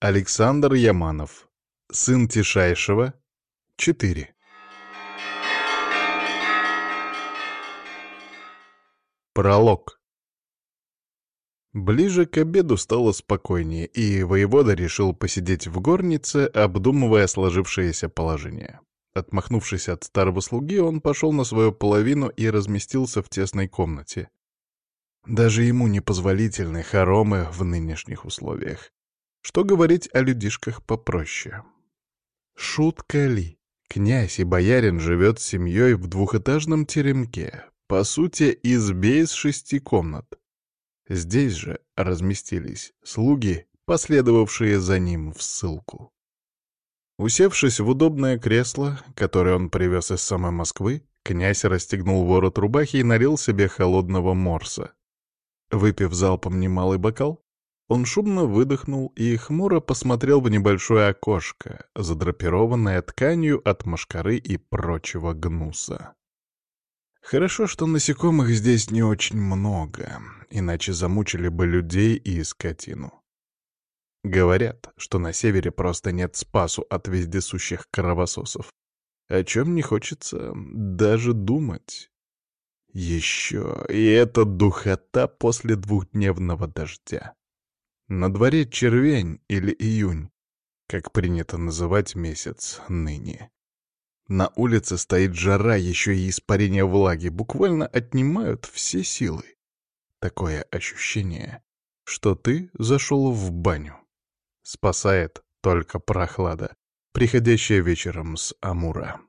Александр Яманов. Сын Тишайшего. 4. Пролог. Ближе к обеду стало спокойнее, и воевода решил посидеть в горнице, обдумывая сложившееся положение. Отмахнувшись от старого слуги, он пошел на свою половину и разместился в тесной комнате. Даже ему непозволительны хоромы в нынешних условиях. Что говорить о людишках попроще? Шутка ли? Князь и боярин живет с семьей в двухэтажном теремке, по сути, избе из шести комнат. Здесь же разместились слуги, последовавшие за ним в ссылку. Усевшись в удобное кресло, которое он привез из самой Москвы, князь расстегнул ворот рубахи и налил себе холодного морса. Выпив залпом немалый бокал, он шумно выдохнул и хмуро посмотрел в небольшое окошко, задрапированное тканью от мошкары и прочего гнуса. Хорошо, что насекомых здесь не очень много, иначе замучили бы людей и скотину. Говорят, что на севере просто нет спасу от вездесущих кровососов, о чем не хочется даже думать. Еще и эта духота после двухдневного дождя. На дворе червень или июнь, как принято называть месяц ныне. На улице стоит жара, еще и испарение влаги буквально отнимают все силы. Такое ощущение, что ты зашел в баню. Спасает только прохлада, приходящая вечером с Амура.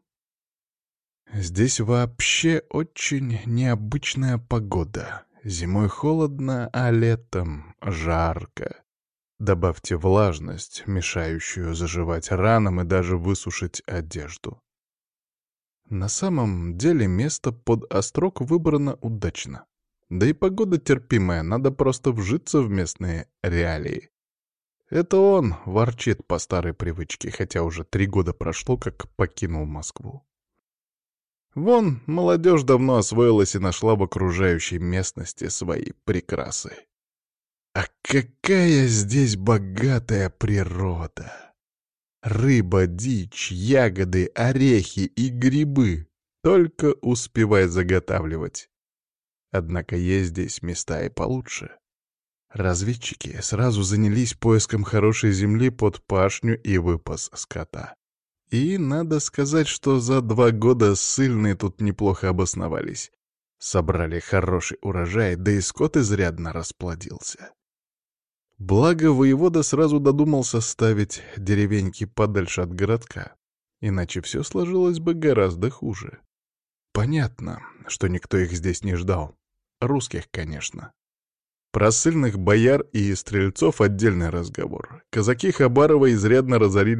Здесь вообще очень необычная погода. Зимой холодно, а летом жарко. Добавьте влажность, мешающую заживать ранам и даже высушить одежду. На самом деле место под острог выбрано удачно. Да и погода терпимая, надо просто вжиться в местные реалии. Это он ворчит по старой привычке, хотя уже три года прошло, как покинул Москву. Вон, молодежь давно освоилась и нашла в окружающей местности свои прекрасы. А какая здесь богатая природа! Рыба, дичь, ягоды, орехи и грибы. Только успевай заготавливать. Однако есть здесь места и получше. Разведчики сразу занялись поиском хорошей земли под пашню и выпас скота. И надо сказать, что за два года ссыльные тут неплохо обосновались. Собрали хороший урожай, да и скот изрядно расплодился. Благо, воевода сразу додумался ставить деревеньки подальше от городка, иначе все сложилось бы гораздо хуже. Понятно, что никто их здесь не ждал. Русских, конечно. Про ссыльных бояр и стрельцов отдельный разговор. Казаки Хабарова изрядно разорили